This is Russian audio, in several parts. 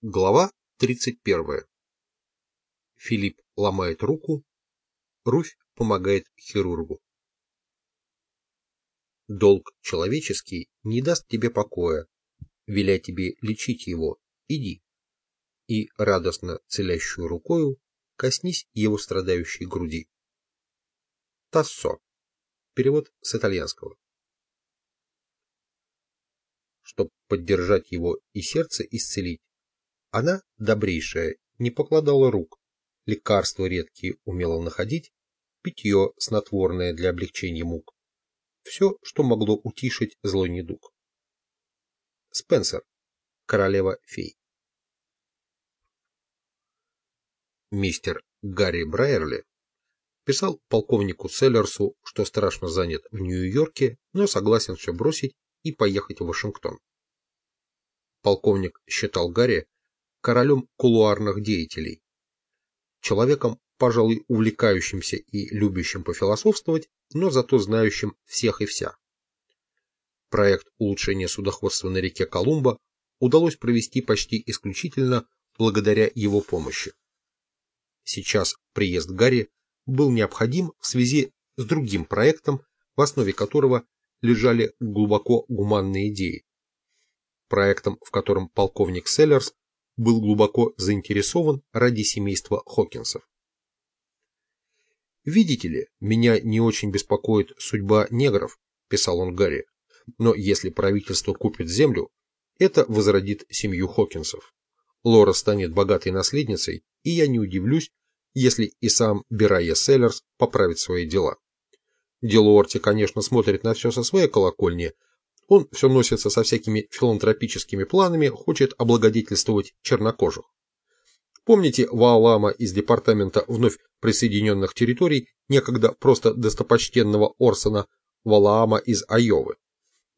Глава 31. Филипп ломает руку, Руфь помогает хирургу. Долг человеческий не даст тебе покоя, веля тебе лечить его, иди. И радостно целящую рукою коснись его страдающей груди. Тассо. Перевод с итальянского. Чтоб поддержать его и сердце исцелить, она, добрейшая, не покладала рук, лекарства редкие умела находить, питье снотворное для облегчения мук. Все, что могло утишить злой недуг. Спенсер. Королева фей. Мистер Гарри Брайерли писал полковнику Селлерсу, что страшно занят в Нью-Йорке, но согласен все бросить и поехать в Вашингтон. Полковник считал Гарри королем кулуарных деятелей. Человеком, пожалуй, увлекающимся и любящим пофилософствовать, но зато знающим всех и вся. Проект улучшения судоходства на реке Колумба удалось провести почти исключительно благодаря его помощи. Сейчас приезд Гарри был необходим в связи с другим проектом, в основе которого лежали глубоко гуманные идеи. Проектом, в котором полковник Селлерс был глубоко заинтересован ради семейства Хокинсов. «Видите ли, меня не очень беспокоит судьба негров», – писал он Гарри, «но если правительство купит землю, это возродит семью Хокинсов. Лора станет богатой наследницей, и я не удивлюсь, если и сам Бирайя Селлерс поправит свои дела. Делуорти, конечно, смотрит на все со своей колокольни, он все носится со всякими филантропическими планами, хочет облагодетельствовать чернокожих. Помните Ваалама из департамента вновь присоединенных территорий, некогда просто достопочтенного Орсона Валаама из Айовы?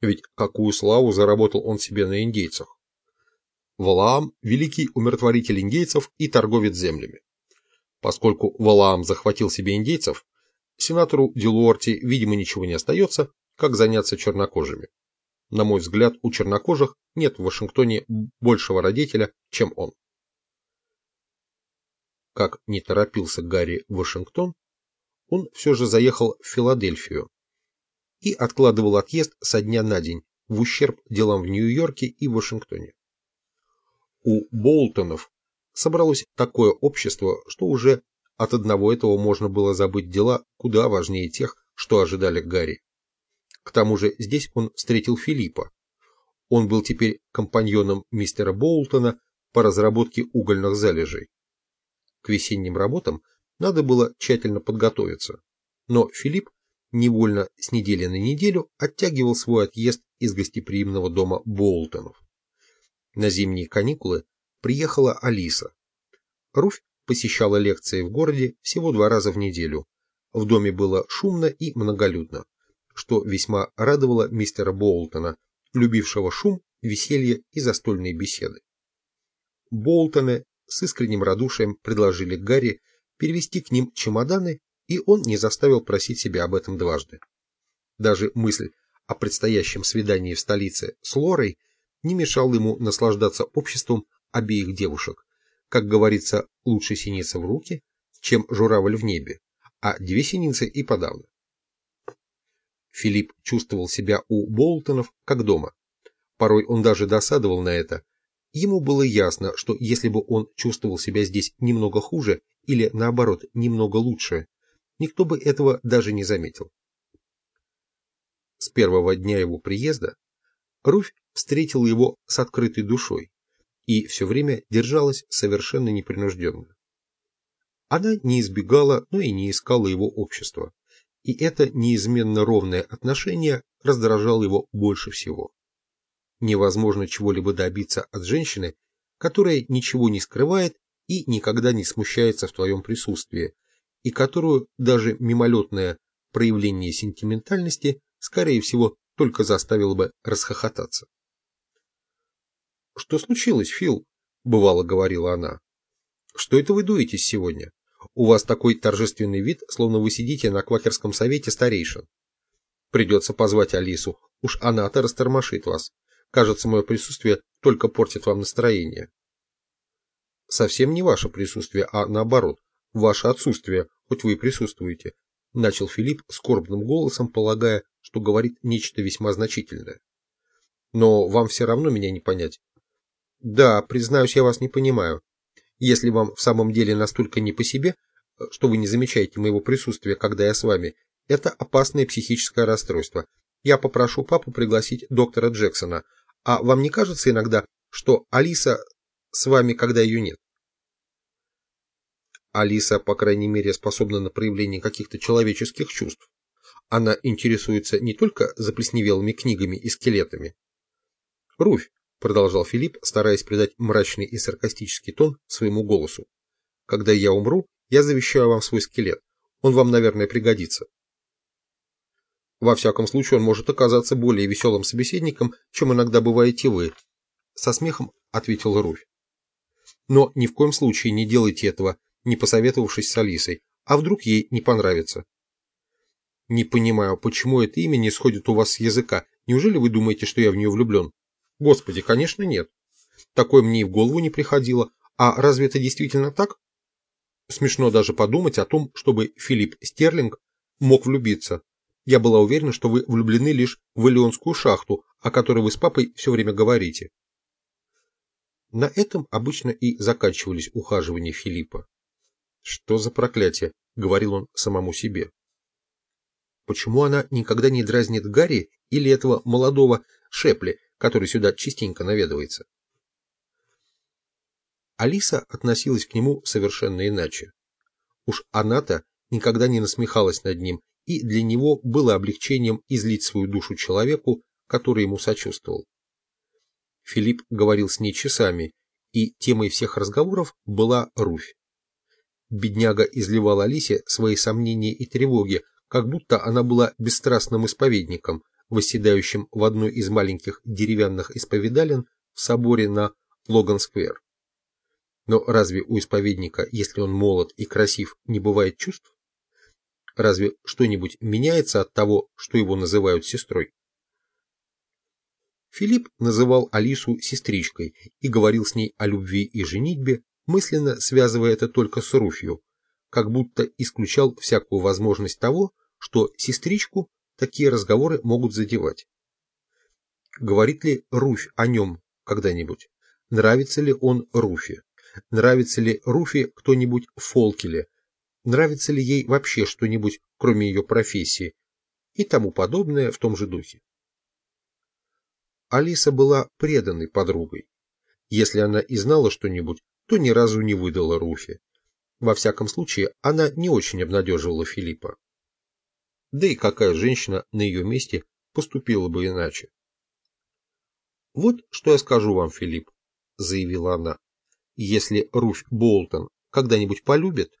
Ведь какую славу заработал он себе на индейцах? Валаам – великий умиротворитель индейцев и торговец землями. Поскольку Валаам захватил себе индейцев, сенатору Дилуорти, видимо, ничего не остается, как заняться чернокожими. На мой взгляд, у чернокожих нет в Вашингтоне большего родителя, чем он. Как не торопился Гарри в Вашингтон, он все же заехал в Филадельфию и откладывал отъезд со дня на день в ущерб делам в Нью-Йорке и Вашингтоне. У Болтонов собралось такое общество, что уже от одного этого можно было забыть дела куда важнее тех, что ожидали Гарри. К тому же здесь он встретил Филиппа. Он был теперь компаньоном мистера Боултона по разработке угольных залежей. К весенним работам надо было тщательно подготовиться, но Филипп невольно с недели на неделю оттягивал свой отъезд из гостеприимного дома Боултонов. На зимние каникулы приехала Алиса. Руфь посещала лекции в городе всего два раза в неделю. В доме было шумно и многолюдно что весьма радовало мистера Болтона, любившего шум, веселье и застольные беседы. Болтоны с искренним радушием предложили Гарри перевести к ним чемоданы, и он не заставил просить себя об этом дважды. Даже мысль о предстоящем свидании в столице с Лорой не мешала ему наслаждаться обществом обеих девушек. Как говорится, лучше синица в руки, чем журавль в небе, а две синицы и подавно. Филипп чувствовал себя у Болтонов как дома. Порой он даже досадовал на это. Ему было ясно, что если бы он чувствовал себя здесь немного хуже или, наоборот, немного лучше, никто бы этого даже не заметил. С первого дня его приезда Руфь встретила его с открытой душой и все время держалась совершенно непринужденно. Она не избегала, но и не искала его общества и это неизменно ровное отношение раздражало его больше всего. Невозможно чего-либо добиться от женщины, которая ничего не скрывает и никогда не смущается в твоем присутствии, и которую даже мимолетное проявление сентиментальности, скорее всего, только заставило бы расхохотаться. «Что случилось, Фил?» – бывало говорила она. «Что это вы дуетесь сегодня?» У вас такой торжественный вид, словно вы сидите на квакерском совете старейшин. Придется позвать Алису. Уж она-то растормошит вас. Кажется, мое присутствие только портит вам настроение. совсем не ваше присутствие, а наоборот, ваше отсутствие, хоть вы и присутствуете, начал Филипп скорбным голосом, полагая, что говорит нечто весьма значительное. Но вам все равно меня не понять. Да, признаюсь, я вас не понимаю. Если вам в самом деле настолько не по себе, что вы не замечаете моего присутствия, когда я с вами, это опасное психическое расстройство. Я попрошу папу пригласить доктора Джексона. А вам не кажется иногда, что Алиса с вами, когда ее нет? Алиса, по крайней мере, способна на проявление каких-то человеческих чувств. Она интересуется не только заплесневелыми книгами и скелетами. «Руфь», — продолжал Филипп, стараясь придать мрачный и саркастический тон своему голосу, «когда я умру, я завещаю вам свой скелет. Он вам, наверное, пригодится». Во всяком случае, он может оказаться более веселым собеседником, чем иногда бываете вы. Со смехом ответил Руфь. Но ни в коем случае не делайте этого, не посоветовавшись с Алисой, а вдруг ей не понравится. Не понимаю, почему это имя не сходит у вас с языка. Неужели вы думаете, что я в нее влюблен? Господи, конечно, нет. Такое мне и в голову не приходило. А разве это действительно так? Смешно даже подумать о том, чтобы Филипп Стерлинг мог влюбиться. Я была уверена, что вы влюблены лишь в Илионскую шахту, о которой вы с папой все время говорите. На этом обычно и заканчивались ухаживания Филиппа. «Что за проклятие?» — говорил он самому себе. Почему она никогда не дразнит Гарри или этого молодого Шепли, который сюда частенько наведывается? Алиса относилась к нему совершенно иначе. Уж она-то никогда не насмехалась над ним, и для него было облегчением излить свою душу человеку, который ему сочувствовал. Филипп говорил с ней часами, и темой всех разговоров была Руфь. Бедняга изливал Алисе свои сомнения и тревоги, как будто она была бесстрастным исповедником, восседающим в одной из маленьких деревянных исповедален в соборе на Логан-сквер. Но разве у исповедника, если он молод и красив, не бывает чувств? Разве что-нибудь меняется от того, что его называют сестрой? Филипп называл Алису сестричкой и говорил с ней о любви и женитьбе, мысленно связывая это только с Руфью, как будто исключал всякую возможность того, что сестричку такие разговоры могут задевать. Говорит ли Руфь о нем когда-нибудь? Нравится ли он Руфе? Нравится ли Руфе кто-нибудь Фолкеле? Нравится ли ей вообще что-нибудь, кроме ее профессии? И тому подобное в том же духе. Алиса была преданной подругой. Если она и знала что-нибудь, то ни разу не выдала Руфе. Во всяком случае, она не очень обнадеживала Филиппа. Да и какая женщина на ее месте поступила бы иначе? «Вот что я скажу вам, Филипп», — заявила она. «Если Руфь Болтон когда-нибудь полюбит,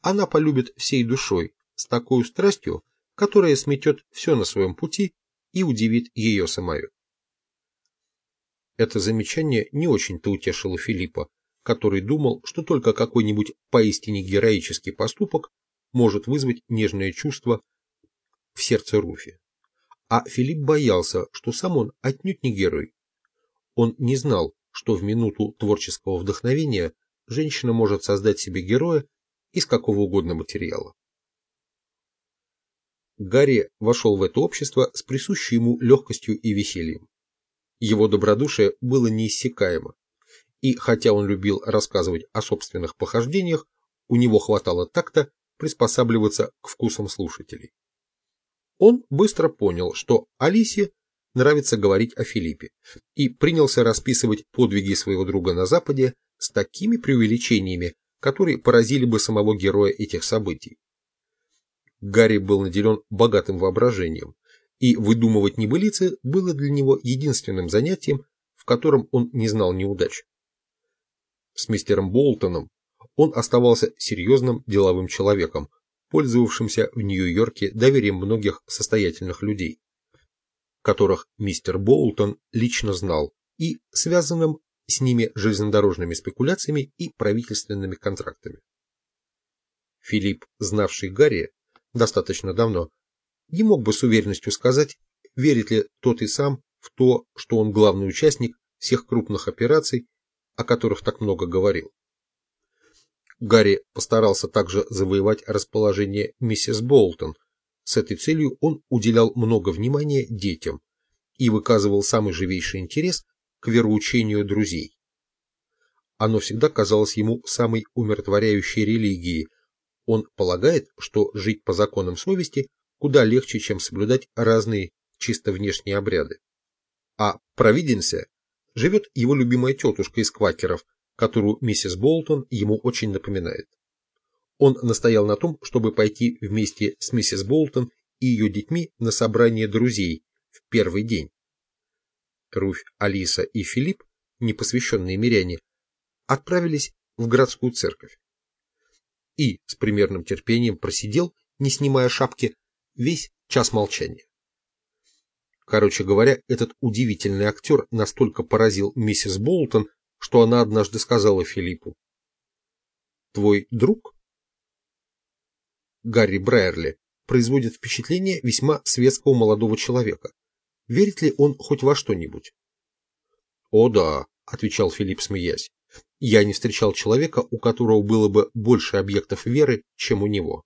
она полюбит всей душой, с такой страстью, которая сметет все на своем пути и удивит ее самое». Это замечание не очень-то утешило Филиппа, который думал, что только какой-нибудь поистине героический поступок может вызвать нежное чувство в сердце Руфи. А Филипп боялся, что сам он отнюдь не герой. Он не знал, что в минуту творческого вдохновения женщина может создать себе героя из какого угодно материала. Гарри вошел в это общество с присущей ему легкостью и весельем. Его добродушие было неиссякаемо и хотя он любил рассказывать о собственных похождениях, у него хватало такта приспосабливаться к вкусам слушателей. Он быстро понял, что Алисе нравится говорить о Филиппе, и принялся расписывать подвиги своего друга на Западе с такими преувеличениями, которые поразили бы самого героя этих событий. Гарри был наделен богатым воображением, и выдумывать небылицы было для него единственным занятием, в котором он не знал неудач с мистером Болтоном, он оставался серьезным деловым человеком, пользовавшимся в Нью-Йорке доверием многих состоятельных людей, которых мистер Болтон лично знал, и связанным с ними железнодорожными спекуляциями и правительственными контрактами. Филипп, знавший Гарри достаточно давно, не мог бы с уверенностью сказать, верит ли тот и сам в то, что он главный участник всех крупных операций о которых так много говорил. Гарри постарался также завоевать расположение миссис Болтон. С этой целью он уделял много внимания детям и выказывал самый живейший интерес к вероучению друзей. Оно всегда казалось ему самой умиротворяющей религией. Он полагает, что жить по законам совести куда легче, чем соблюдать разные чисто внешние обряды. А провиденция живет его любимая тетушка из квакеров, которую миссис Болтон ему очень напоминает. Он настоял на том, чтобы пойти вместе с миссис Болтон и ее детьми на собрание друзей в первый день. Руфь, Алиса и Филипп, непосвященные миряне, отправились в городскую церковь. И с примерным терпением просидел, не снимая шапки, весь час молчания. Короче говоря, этот удивительный актер настолько поразил миссис Болтон, что она однажды сказала Филиппу. «Твой друг?» Гарри Брайерли производит впечатление весьма светского молодого человека. Верит ли он хоть во что-нибудь? «О да», — отвечал Филипп, смеясь. «Я не встречал человека, у которого было бы больше объектов веры, чем у него».